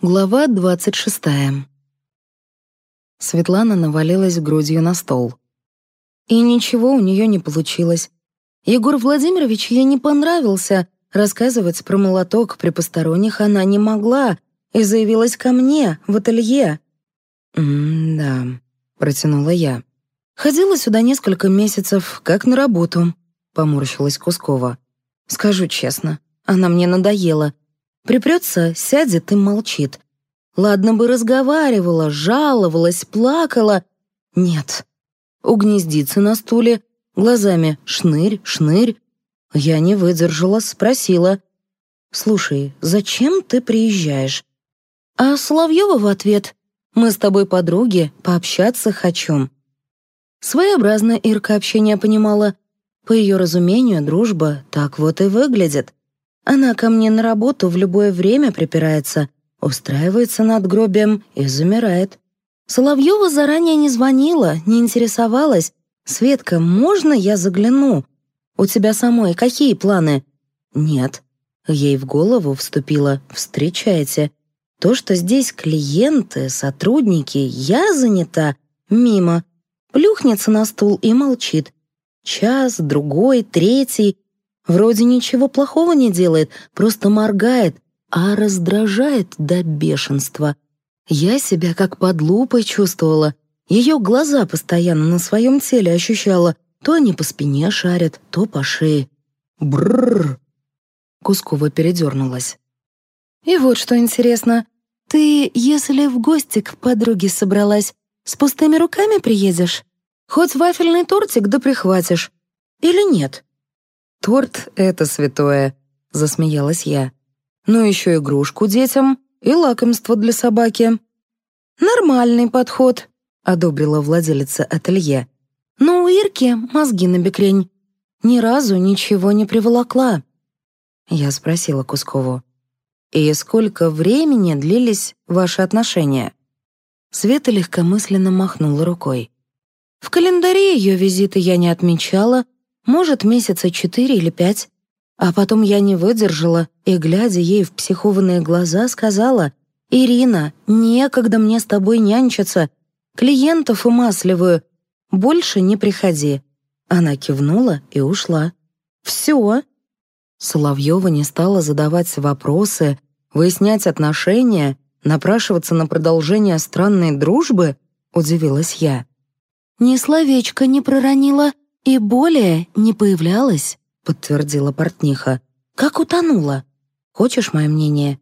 Глава двадцать шестая. Светлана навалилась грудью на стол. И ничего у нее не получилось. Егор Владимирович ей не понравился. Рассказывать про молоток при посторонних она не могла и заявилась ко мне в ателье. «М-да», — протянула я. «Ходила сюда несколько месяцев, как на работу», — поморщилась Кускова. «Скажу честно, она мне надоела. Припрется, сядет и молчит. Ладно бы разговаривала, жаловалась, плакала. Нет. Угнездится на стуле, глазами шнырь, шнырь. Я не выдержала, спросила. «Слушай, зачем ты приезжаешь?» А Соловьева в ответ. «Мы с тобой подруги, пообщаться хочу». Своеобразно Ирка общение понимала. По ее разумению, дружба так вот и выглядит. Она ко мне на работу в любое время припирается, устраивается над гробием и замирает. Соловьева заранее не звонила, не интересовалась. «Светка, можно я загляну? У тебя самой какие планы?» «Нет». Ей в голову вступило «встречайте». То, что здесь клиенты, сотрудники, я занята, мимо. Плюхнется на стул и молчит. Час, другой, третий — Вроде ничего плохого не делает, просто моргает, а раздражает до бешенства. Я себя как под лупой чувствовала. Ее глаза постоянно на своем теле ощущала. То они по спине шарят, то по шее. Бррр. Кускова передернулась. «И вот что интересно. Ты, если в гости к подруге собралась, с пустыми руками приедешь? Хоть вафельный тортик да прихватишь. Или нет?» «Торт — это святое», — засмеялась я. «Ну еще игрушку детям и лакомство для собаки». «Нормальный подход», — одобрила владелица ателье. «Но у Ирки мозги на бекрень. Ни разу ничего не приволокла». Я спросила Кускову. «И сколько времени длились ваши отношения?» Света легкомысленно махнула рукой. «В календаре ее визиты я не отмечала, может, месяца четыре или пять. А потом я не выдержала и, глядя ей в психованные глаза, сказала, «Ирина, некогда мне с тобой нянчиться. Клиентов умасливаю. Больше не приходи». Она кивнула и ушла. «Все». Соловьева не стала задавать вопросы, выяснять отношения, напрашиваться на продолжение странной дружбы, удивилась я. «Ни словечко не проронила», «И более не появлялась», — подтвердила портниха. «Как утонула. Хочешь мое мнение?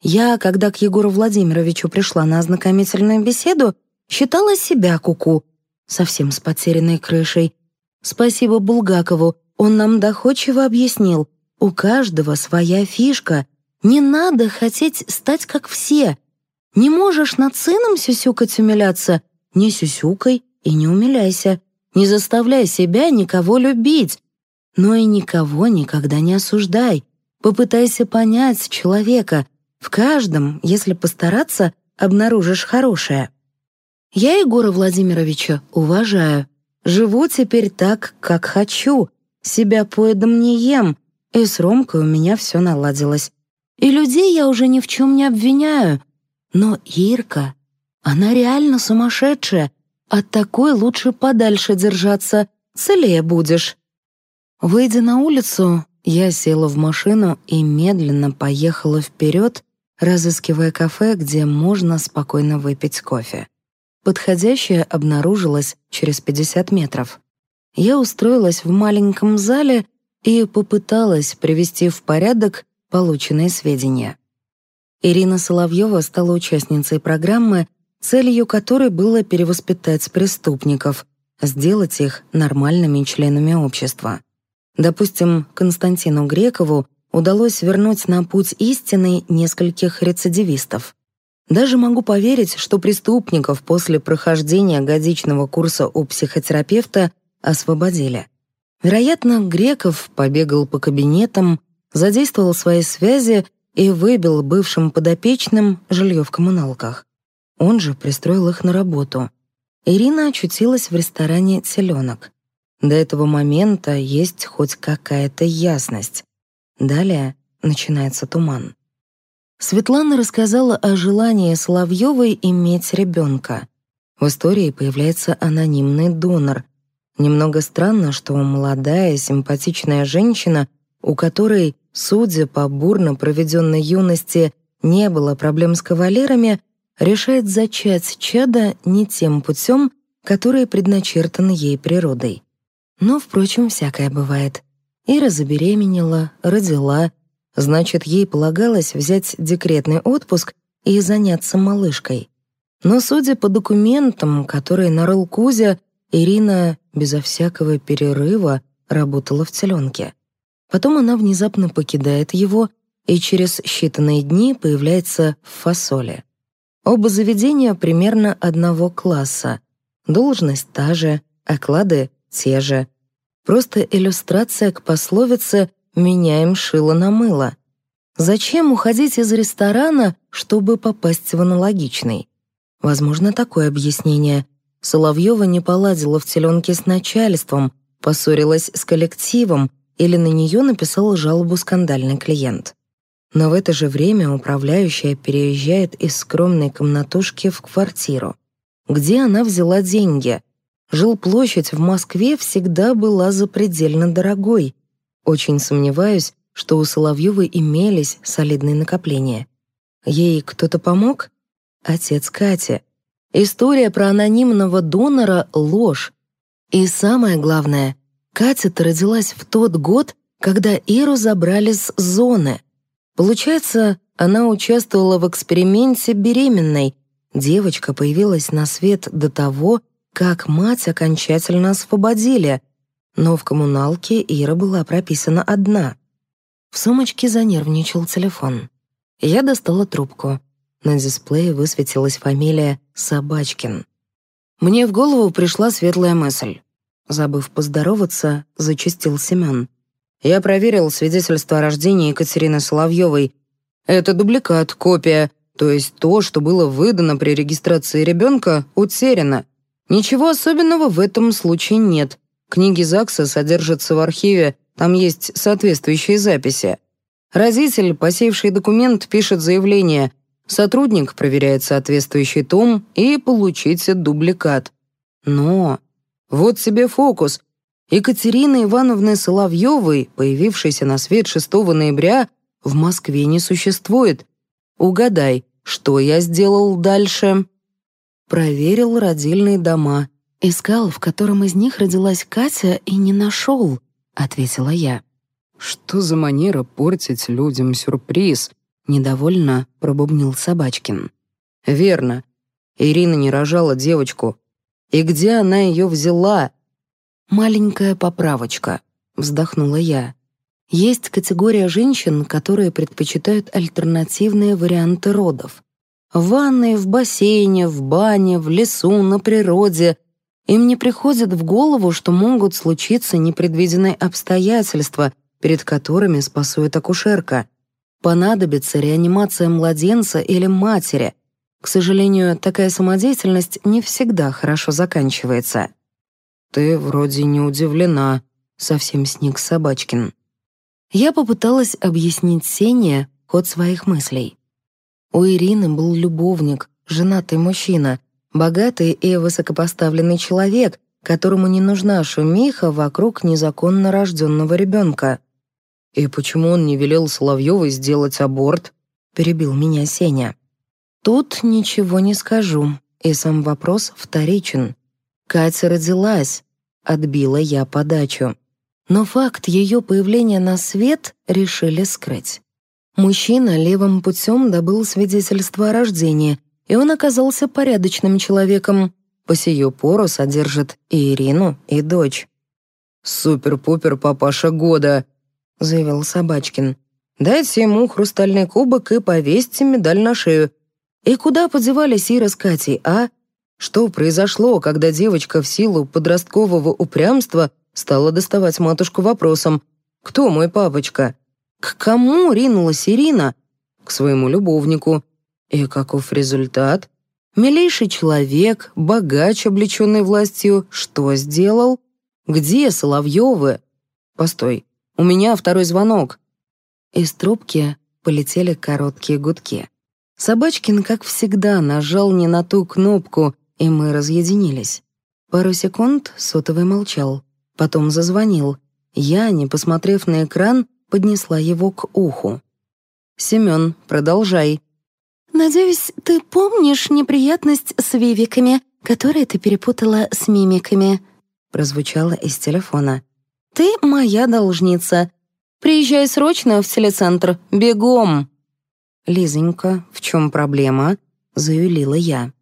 Я, когда к Егору Владимировичу пришла на ознакомительную беседу, считала себя куку, -ку, совсем с потерянной крышей. Спасибо Булгакову, он нам доходчиво объяснил. У каждого своя фишка. Не надо хотеть стать как все. Не можешь над сыном сюсюкать умиляться, не сюсюкай и не умиляйся. Не заставляй себя никого любить, но и никого никогда не осуждай. Попытайся понять человека. В каждом, если постараться, обнаружишь хорошее. Я Егора Владимировича уважаю. Живу теперь так, как хочу. Себя поедом не ем, и с Ромкой у меня все наладилось. И людей я уже ни в чем не обвиняю. Но Ирка, она реально сумасшедшая, от такой лучше подальше держаться, целее будешь». Выйдя на улицу, я села в машину и медленно поехала вперед, разыскивая кафе, где можно спокойно выпить кофе. Подходящее обнаружилось через 50 метров. Я устроилась в маленьком зале и попыталась привести в порядок полученные сведения. Ирина Соловьева стала участницей программы целью которой было перевоспитать преступников, сделать их нормальными членами общества. Допустим, Константину Грекову удалось вернуть на путь истины нескольких рецидивистов. Даже могу поверить, что преступников после прохождения годичного курса у психотерапевта освободили. Вероятно, Греков побегал по кабинетам, задействовал свои связи и выбил бывшим подопечным жилье в коммуналках. Он же пристроил их на работу. Ирина очутилась в ресторане «Селенок». До этого момента есть хоть какая-то ясность. Далее начинается туман. Светлана рассказала о желании Соловьевой иметь ребенка. В истории появляется анонимный донор. Немного странно, что молодая, симпатичная женщина, у которой, судя по бурно проведенной юности, не было проблем с кавалерами, решает зачать чада не тем путем, который предначертан ей природой. Но, впрочем, всякое бывает. Ира забеременела, родила, Значит, ей полагалось взять декретный отпуск и заняться малышкой. Но, судя по документам, которые нарыл Кузя, Ирина безо всякого перерыва работала в теленке. Потом она внезапно покидает его и через считанные дни появляется в фасоле. Оба заведения примерно одного класса. Должность та же, оклады те же. Просто иллюстрация к пословице меняем шило на мыло. Зачем уходить из ресторана, чтобы попасть в аналогичный? Возможно, такое объяснение. Соловьева не поладила в теленке с начальством, поссорилась с коллективом или на нее написал жалобу скандальный клиент. Но в это же время управляющая переезжает из скромной комнатушки в квартиру. Где она взяла деньги? Жилплощадь в Москве всегда была запредельно дорогой. Очень сомневаюсь, что у Соловьевой имелись солидные накопления. Ей кто-то помог? Отец Кати. История про анонимного донора — ложь. И самое главное, Катя-то родилась в тот год, когда Иру забрали с зоны. Получается, она участвовала в эксперименте беременной. Девочка появилась на свет до того, как мать окончательно освободили, но в коммуналке Ира была прописана одна. В сумочке занервничал телефон. Я достала трубку. На дисплее высветилась фамилия Собачкин. Мне в голову пришла светлая мысль. Забыв поздороваться, зачастил Семен. Я проверил свидетельство о рождении Екатерины Соловьевой. Это дубликат, копия, то есть то, что было выдано при регистрации ребенка, утеряно. Ничего особенного в этом случае нет. Книги ЗАГСа содержатся в архиве, там есть соответствующие записи. Родитель, посеявший документ, пишет заявление. Сотрудник проверяет соответствующий том и получите дубликат. Но вот себе фокус. Екатерины Ивановны Соловьевой, появившейся на свет 6 ноября, в Москве не существует. Угадай, что я сделал дальше? Проверил родильные дома. Искал, в котором из них родилась Катя, и не нашел, ответила я. Что за манера портить людям сюрприз? недовольно пробубнил Собачкин. Верно. Ирина не рожала девочку. И где она ее взяла? Маленькая поправочка, вздохнула я. Есть категория женщин, которые предпочитают альтернативные варианты родов. В ванной, в бассейне, в бане, в лесу, на природе, им не приходит в голову, что могут случиться непредвиденные обстоятельства, перед которыми спасует акушерка. Понадобится реанимация младенца или матери. К сожалению, такая самодеятельность не всегда хорошо заканчивается. «Ты вроде не удивлена», — совсем сник Собачкин. Я попыталась объяснить Сене ход своих мыслей. У Ирины был любовник, женатый мужчина, Богатый и высокопоставленный человек, которому не нужна шумиха вокруг незаконно рожденного ребенка. «И почему он не велел Соловьевой сделать аборт?» — перебил меня Сеня. «Тут ничего не скажу, и сам вопрос вторичен. Катя родилась», — отбила я подачу. Но факт ее появления на свет решили скрыть. Мужчина левым путем добыл свидетельство о рождении, и он оказался порядочным человеком. По сию пору содержит и Ирину, и дочь. «Супер-пупер папаша года», — заявил Собачкин. «Дайте ему хрустальный кубок и повесьте медаль на шею. И куда подевались Ира с Катей, а? Что произошло, когда девочка в силу подросткового упрямства стала доставать матушку вопросом «Кто мой папочка?» К кому ринулась Ирина? К своему любовнику. И каков результат? Милейший человек, богач, облеченный властью, что сделал? Где Соловьевы? Постой, у меня второй звонок. Из трубки полетели короткие гудки. Собачкин, как всегда, нажал не на ту кнопку, и мы разъединились. Пару секунд сотовый молчал, потом зазвонил. Я, не посмотрев на экран, поднесла его к уху. «Семён, продолжай». «Надеюсь, ты помнишь неприятность с вивиками, которые ты перепутала с мимиками?» прозвучало из телефона. «Ты моя должница. Приезжай срочно в телецентр. Бегом!» «Лизонька, в чем проблема?» — заюлила я.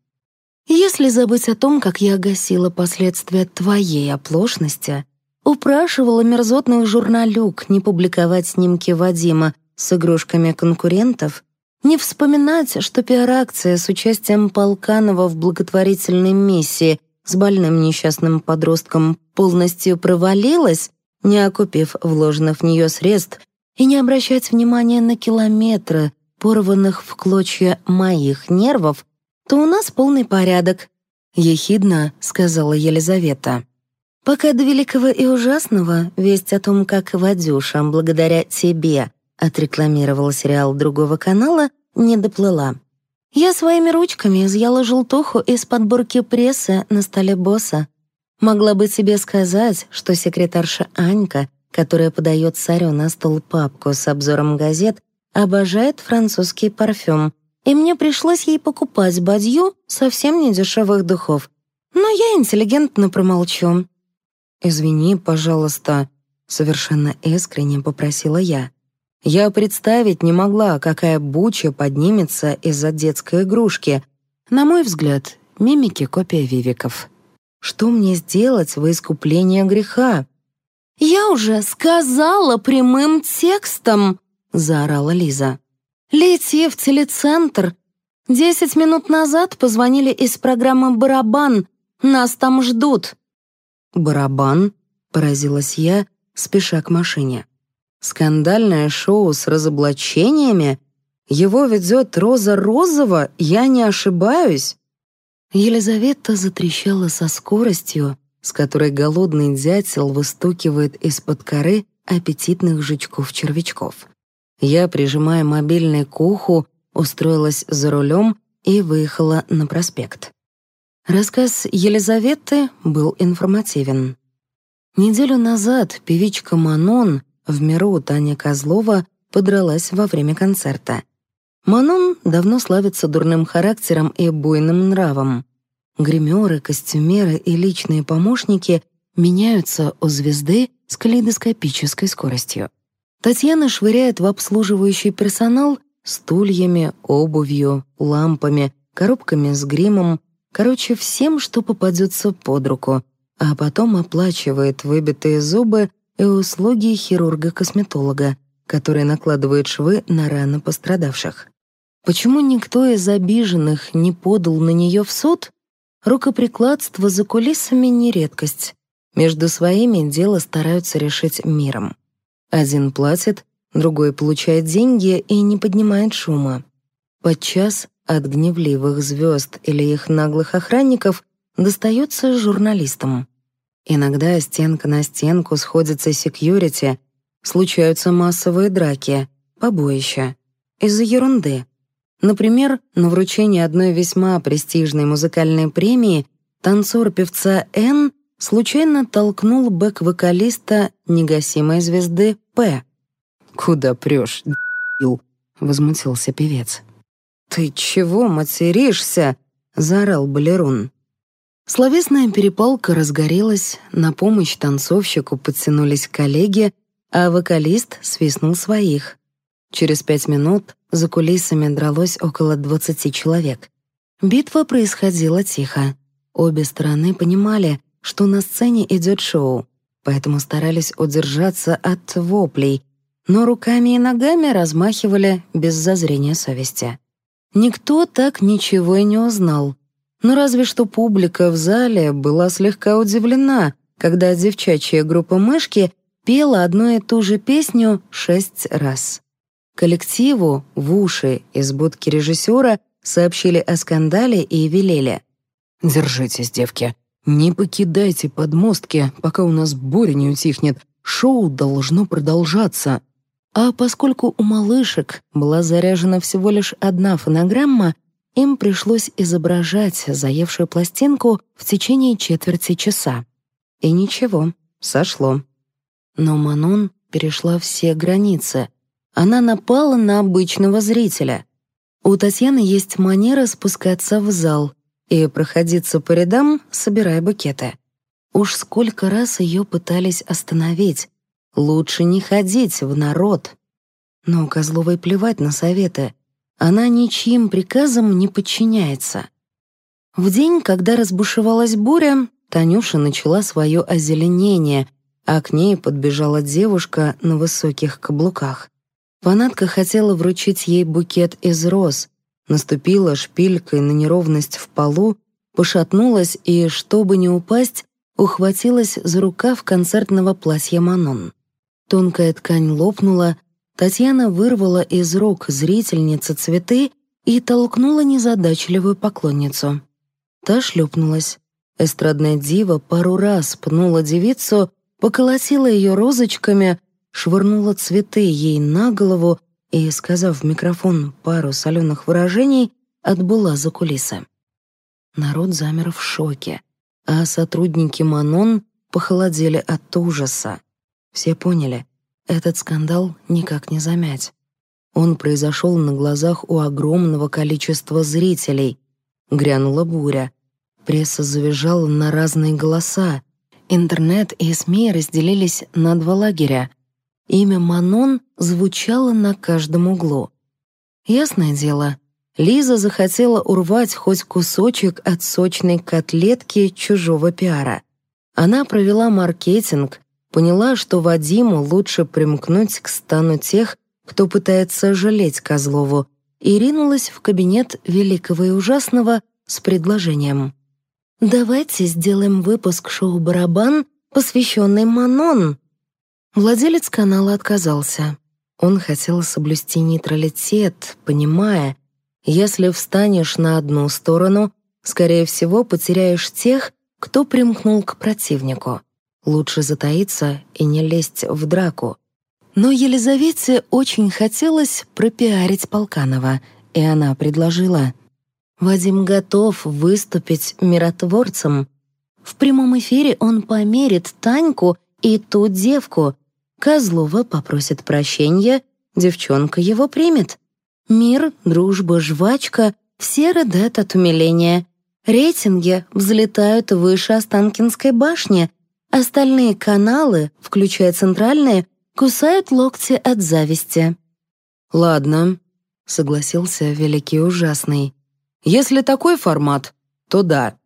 «Если забыть о том, как я гасила последствия твоей оплошности, упрашивала мерзотных журналюк не публиковать снимки Вадима с игрушками конкурентов, не вспоминать, что пиар-акция с участием Полканова в благотворительной миссии с больным несчастным подростком полностью провалилась, не окупив вложенных в нее средств, и не обращать внимания на километры, порванных в клочья моих нервов, то у нас полный порядок», — ехидно сказала Елизавета. «Пока до великого и ужасного весть о том, как Вадюша, благодаря тебе, отрекламировал сериал другого канала, не доплыла. Я своими ручками изъяла желтуху из подборки прессы на столе босса. Могла бы тебе сказать, что секретарша Анька, которая подает царю на стол папку с обзором газет, обожает французский парфюм, и мне пришлось ей покупать бадью совсем недешевых духов. Но я интеллигентно промолчу. «Извини, пожалуйста», — совершенно искренне попросила я. Я представить не могла, какая буча поднимется из-за детской игрушки. На мой взгляд, мимики — копия вивиков. Что мне сделать во искупление греха? «Я уже сказала прямым текстом!» — заорала Лиза. «Лети в телецентр. Десять минут назад позвонили из программы «Барабан». Нас там ждут». «Барабан?» — поразилась я, спеша к машине. Скандальное шоу с разоблачениями? Его ведет Роза Розова, я не ошибаюсь?» Елизавета затрещала со скоростью, с которой голодный дятел выстукивает из-под коры аппетитных жучков-червячков. Я, прижимая мобильный к уху, устроилась за рулем и выехала на проспект. Рассказ Елизаветы был информативен. Неделю назад певичка Манон в миру Таня Козлова подралась во время концерта. Манон давно славится дурным характером и буйным нравом. Гримеры, костюмеры и личные помощники меняются у звезды с калейдоскопической скоростью. Татьяна швыряет в обслуживающий персонал стульями, обувью, лампами, коробками с гримом, короче, всем, что попадется под руку, а потом оплачивает выбитые зубы и услуги хирурга-косметолога, который накладывает швы на раны пострадавших. Почему никто из обиженных не подал на нее в суд? Рукоприкладство за кулисами не редкость. Между своими дело стараются решить миром. Один платит, другой получает деньги и не поднимает шума. Подчас от гневливых звезд или их наглых охранников достается журналистам. Иногда стенка на стенку сходится секьюрити, случаются массовые драки, побоища. Из-за ерунды. Например, на вручении одной весьма престижной музыкальной премии танцор певца Н случайно толкнул бэк-вокалиста негасимой звезды П. «Куда прешь, д***ил?» — возмутился певец. «Ты чего материшься?» — заорал балерун. Словесная перепалка разгорелась, на помощь танцовщику подтянулись коллеги, а вокалист свистнул своих. Через пять минут за кулисами дралось около двадцати человек. Битва происходила тихо. Обе стороны понимали, что на сцене идет шоу, поэтому старались удержаться от воплей, но руками и ногами размахивали без зазрения совести. Никто так ничего и не узнал — но разве что публика в зале была слегка удивлена, когда девчачья группа «Мышки» пела одну и ту же песню шесть раз. Коллективу в уши из будки режиссера сообщили о скандале и велели. «Держитесь, девки, не покидайте подмостки, пока у нас буря не утихнет. Шоу должно продолжаться». А поскольку у малышек была заряжена всего лишь одна фонограмма, им пришлось изображать заевшую пластинку в течение четверти часа. И ничего, сошло. Но Манон перешла все границы. Она напала на обычного зрителя. У Татьяны есть манера спускаться в зал и проходиться по рядам, собирая букеты. Уж сколько раз ее пытались остановить. Лучше не ходить в народ. Но Козловой плевать на советы. Она ничьим приказам не подчиняется. В день, когда разбушевалась буря, Танюша начала свое озеленение, а к ней подбежала девушка на высоких каблуках. Фанатка хотела вручить ей букет из роз, наступила шпилькой на неровность в полу, пошатнулась и, чтобы не упасть, ухватилась за рукав концертного платья Манон. Тонкая ткань лопнула, Татьяна вырвала из рук зрительницы цветы и толкнула незадачливую поклонницу. Та шлепнулась. Эстрадная дива пару раз пнула девицу, поколотила ее розочками, швырнула цветы ей на голову и, сказав в микрофон пару соленых выражений, отбыла за кулисы. Народ замер в шоке, а сотрудники Манон похолодели от ужаса. Все поняли, этот скандал никак не замять. Он произошел на глазах у огромного количества зрителей. Грянула буря. Пресса завизжала на разные голоса. Интернет и СМИ разделились на два лагеря. Имя Манон звучало на каждом углу. Ясное дело, Лиза захотела урвать хоть кусочек от сочной котлетки чужого пиара. Она провела маркетинг, поняла, что Вадиму лучше примкнуть к стану тех, кто пытается жалеть Козлову, и ринулась в кабинет великого и ужасного с предложением. «Давайте сделаем выпуск шоу «Барабан», посвященный Манон». Владелец канала отказался. Он хотел соблюсти нейтралитет, понимая, если встанешь на одну сторону, скорее всего, потеряешь тех, кто примкнул к противнику. Лучше затаиться и не лезть в драку. Но Елизавете очень хотелось пропиарить Полканова, и она предложила. «Вадим готов выступить миротворцем. В прямом эфире он померит Таньку и ту девку. Козлова попросит прощения, девчонка его примет. Мир, дружба, жвачка — все рыдают от умиления. Рейтинги взлетают выше Останкинской башни, Остальные каналы, включая центральные, кусают локти от зависти. «Ладно», — согласился Великий Ужасный. «Если такой формат, то да.